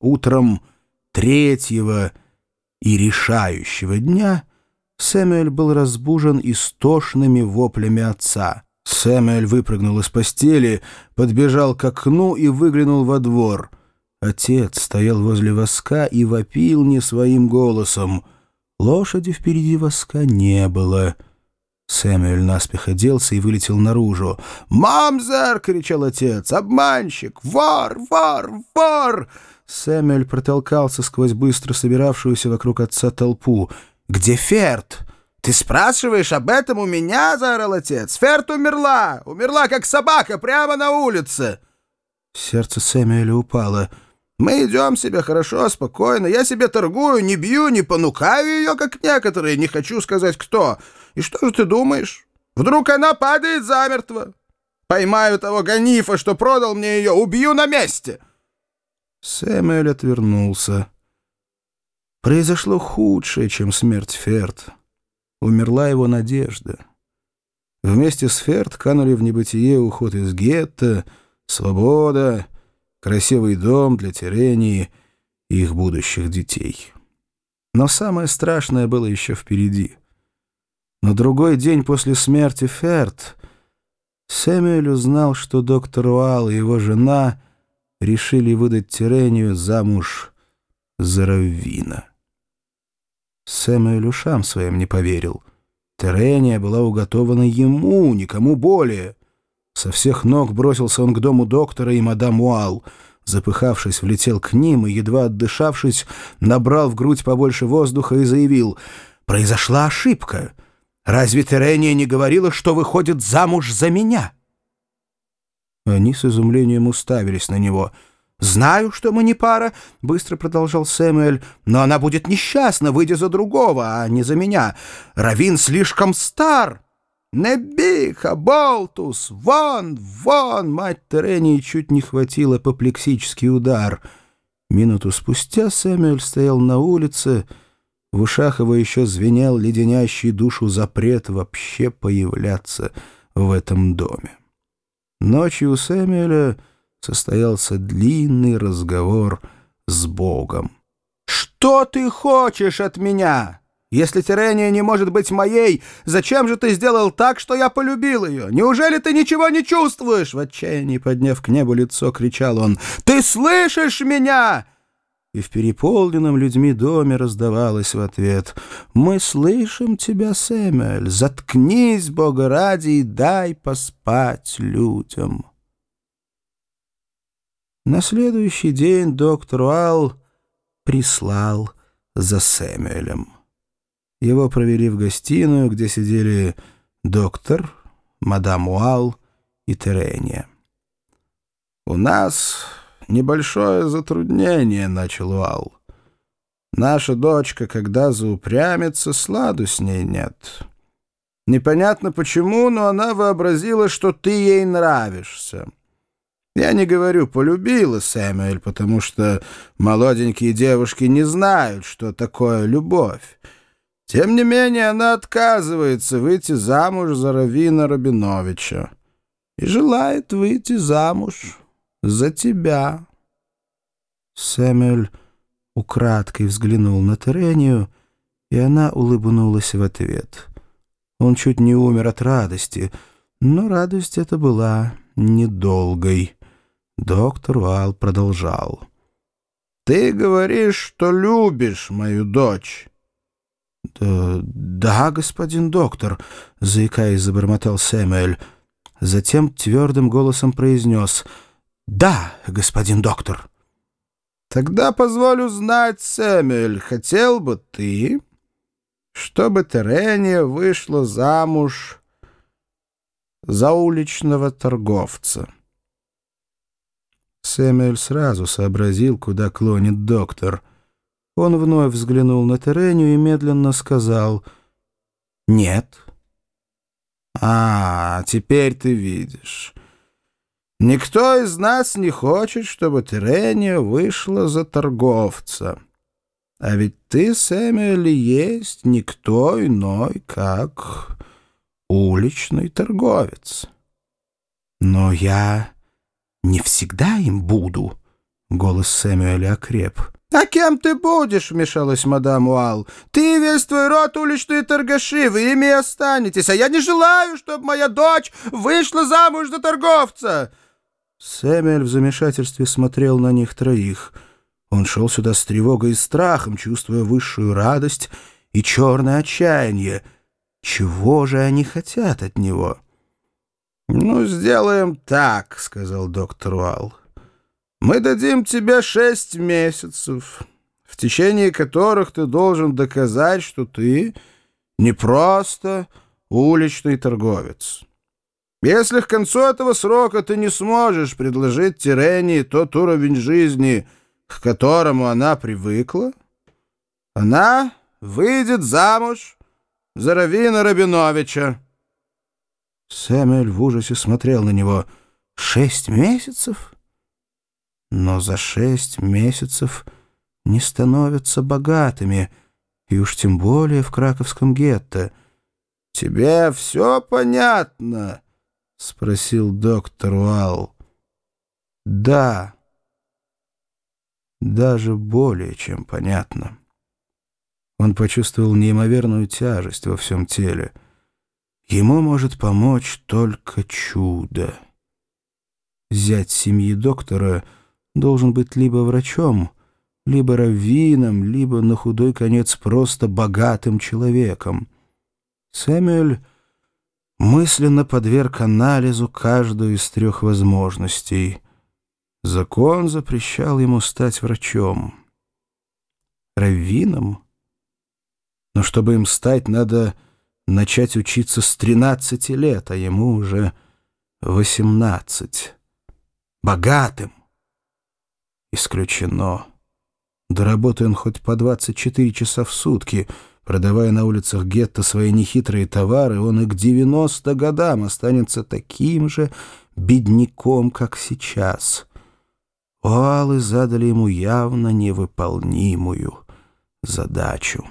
Утром третьего и решающего дня Сэмюэль был разбужен истошными воплями отца. Сэмюэль выпрыгнул из постели, подбежал к окну и выглянул во двор. Отец стоял возле воска и вопил не своим голосом. Лошади впереди воска не было. Сэмюэль наспех оделся и вылетел наружу. «Мамзер!» — кричал отец. «Обманщик! Вор! Вор! Вор!» Сэмюэль протолкался сквозь быстро собиравшуюся вокруг отца толпу. «Где Ферд?» «Ты спрашиваешь об этом у меня?» — заорал отец. «Ферд умерла! Умерла, как собака, прямо на улице!» Сердце Сэмюэля упало. «Мы идем себе хорошо, спокойно. Я себе торгую, не бью, не понукаю ее, как некоторые, не хочу сказать кто. И что же ты думаешь? Вдруг она падает замертво? Поймаю того Ганифа, что продал мне ее, убью на месте!» Сэмюэль отвернулся. Произошло худшее, чем смерть Ферд. Умерла его надежда. Вместе с Ферд канули в небытие уход из гетто, свобода, красивый дом для Терении и их будущих детей. Но самое страшное было еще впереди. На другой день после смерти Ферд Сэмюэль узнал, что доктор Уалл и его жена решили выдать Терению замуж за Раввина. Сэмюэль ушам своим не поверил. Терения была уготована ему, никому более. Со всех ног бросился он к дому доктора и мадам Уалл. Запыхавшись, влетел к ним и, едва отдышавшись, набрал в грудь побольше воздуха и заявил «Произошла ошибка». Разве Терения не говорила, что выходит замуж за меня?» Они с изумлением уставились на него. «Знаю, что мы не пара», — быстро продолжал Сэмюэль, «но она будет несчастна, выйдя за другого, а не за меня. Равин слишком стар». «Небиха, болтус! Вон, вон!» Мать Терении чуть не хватила апоплексический удар. Минуту спустя Сэмюэль стоял на улице, — в ушах его еще звенел леденящий душу запрет вообще появляться в этом доме. Ночью у Сэмюэля состоялся длинный разговор с Богом. «Что ты хочешь от меня? Если Терения не может быть моей, зачем же ты сделал так, что я полюбил ее? Неужели ты ничего не чувствуешь?» В отчаянии, подняв к небу лицо, кричал он. «Ты слышишь меня?» И в переполненном людьми доме раздавалось в ответ «Мы слышим тебя, Сэмюэль, заткнись, Бога ради, и дай поспать людям». На следующий день доктор Уалл прислал за Сэмюэлем. Его провели в гостиную, где сидели доктор, мадам Уалл и Терения. «У нас небольшое затруднение», — начал Уалл. «Наша дочка, когда заупрямится, сладу с ней нет. Непонятно почему, но она вообразила, что ты ей нравишься. Я не говорю «полюбила» Сэмюэль, потому что молоденькие девушки не знают, что такое любовь. Тем не менее, она отказывается выйти замуж за Равина Рабиновича и желает выйти замуж за тебя». Сэмюэль украдкой взглянул на Терению, и она улыбнулась в ответ. Он чуть не умер от радости, но радость эта была недолгой. Доктор Уалл продолжал. «Ты говоришь, что любишь мою дочь». «Да, да господин доктор», — заикаясь, забормотал Сэмюэль. Затем твердым голосом произнес — «Да, господин доктор». «Тогда позволю знать, Сэмюэль, хотел бы ты, чтобы Терения вышла замуж за уличного торговца?» Сэмюэль сразу сообразил, куда клонит доктор. Он вновь взглянул на Терению и медленно сказал «Нет». «А, теперь ты видишь». Никто из нас не хочет, чтобы Терения вышла за торговца. А ведь ты, Сэмюэль, есть никто иной, как уличный торговец. Но я не всегда им буду, — Голос Сэмюэля окреп. «А кем ты будешь?» — вмешалась мадам Уал. «Ты весь твой род уличные торгаши, вы ими останетесь, а я не желаю, чтобы моя дочь вышла замуж за торговца!» Сэмюэль в замешательстве смотрел на них троих. Он шел сюда с тревогой и страхом, чувствуя высшую радость и черное отчаяние. Чего же они хотят от него? «Ну, сделаем так», — сказал доктор Уал. Мы дадим тебе шесть месяцев, в течение которых ты должен доказать, что ты не просто уличный торговец. Если к концу этого срока ты не сможешь предложить Тирении тот уровень жизни, к которому она привыкла, она выйдет замуж за Равина Рабиновича. Сэмюэль в ужасе смотрел на него. «Шесть месяцев?» но за шесть месяцев не становятся богатыми, и уж тем более в краковском гетто. «Тебе все понятно?» — спросил доктор Уалл. «Да, даже более чем понятно». Он почувствовал неимоверную тяжесть во всем теле. Ему может помочь только чудо. Зять семьи доктора — должен быть либо врачом, либо раввином, либо, на худой конец, просто богатым человеком. Сэмюэль мысленно подверг анализу каждую из трех возможностей. Закон запрещал ему стать врачом. Раввином? Но чтобы им стать, надо начать учиться с 13 лет, а ему уже 18. Богатым. Исключено. Доработай он хоть по 24 часа в сутки, продавая на улицах гетто свои нехитрые товары, он и к 90 годам останется таким же бедняком, как сейчас. Оалы задали ему явно невыполнимую задачу.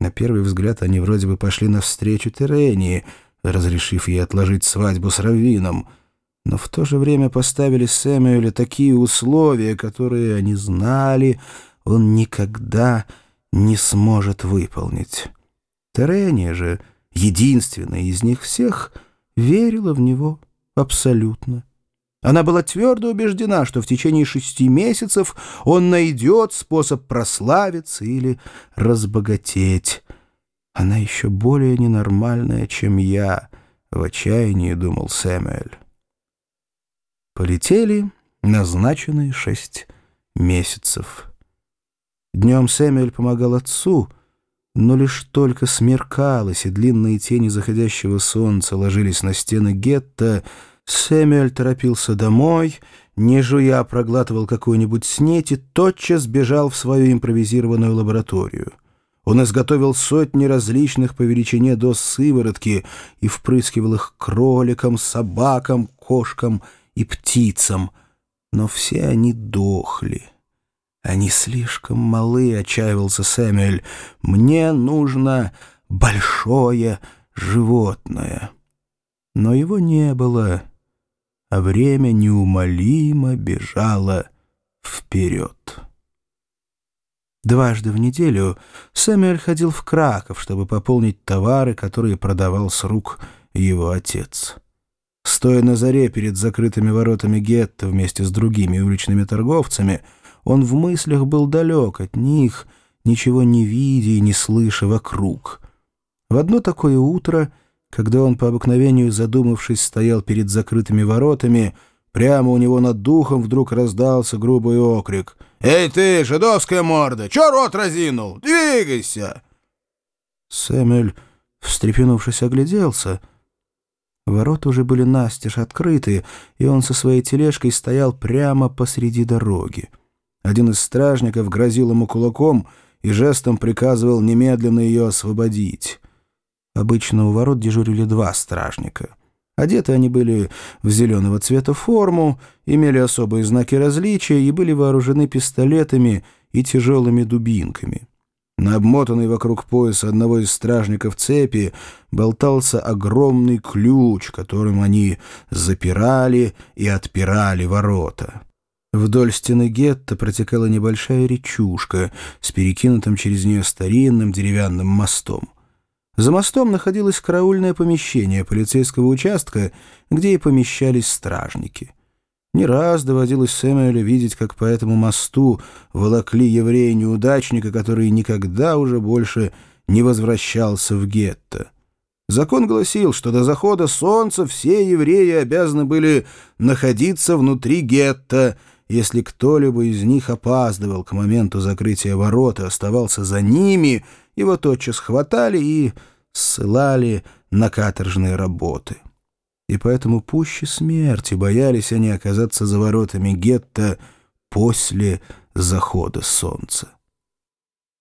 На первый взгляд они вроде бы пошли навстречу Терении, разрешив ей отложить свадьбу с Раввином — но в то же время поставили Сэмюэлю такие условия, которые они знали, он никогда не сможет выполнить. Терения же, единственная из них всех, верила в него абсолютно. Она была твердо убеждена, что в течение шести месяцев он найдет способ прославиться или разбогатеть. Она еще более ненормальная, чем я, в отчаянии думал Сэмюэль. Полетели назначенные шесть месяцев. Днем Сэмюэль помогал отцу, но лишь только смеркалось, и длинные тени заходящего солнца ложились на стены гетто, Сэмюэль торопился домой, не жуя проглатывал какую-нибудь снеть и тотчас бежал в свою импровизированную лабораторию. Он изготовил сотни различных по величине доз сыворотки и впрыскивал их кроликам, собакам, кошкам и птицам, но все они дохли. Они слишком малы, отчаивался Сэмюэль. Мне нужно большое животное. Но его не было, а время неумолимо бежало вперед. Дважды в неделю Сэмюэль ходил в Краков, чтобы пополнить товары, которые продавал с рук его отец. Стоя на заре перед закрытыми воротами гетто вместе с другими уличными торговцами, он в мыслях был далек от них, ничего не видя и не слыша вокруг. В одно такое утро, когда он по обыкновению задумавшись стоял перед закрытыми воротами, прямо у него над духом вдруг раздался грубый окрик. «Эй ты, жидовская морда, чё рот разинул? Двигайся!» Сэмюэль, встрепенувшись, огляделся — Ворота уже были настежь открыты, и он со своей тележкой стоял прямо посреди дороги. Один из стражников грозил ему кулаком и жестом приказывал немедленно ее освободить. Обычно у ворот дежурили два стражника. Одеты они были в зеленого цвета форму, имели особые знаки различия и были вооружены пистолетами и тяжелыми дубинками. На обмотанной вокруг пояса одного из стражников цепи болтался огромный ключ, которым они запирали и отпирали ворота. Вдоль стены гетто протекала небольшая речушка с перекинутым через нее старинным деревянным мостом. За мостом находилось караульное помещение полицейского участка, где и помещались стражники. Не раз доводилось Сэмюэлю видеть, как по этому мосту волокли еврея-неудачника, который никогда уже больше не возвращался в гетто. Закон гласил, что до захода солнца все евреи обязаны были находиться внутри гетто. Если кто-либо из них опаздывал к моменту закрытия ворот и оставался за ними, его тотчас хватали и ссылали на каторжные работы. И поэтому пуще смерти боялись они оказаться за воротами гетто после захода солнца.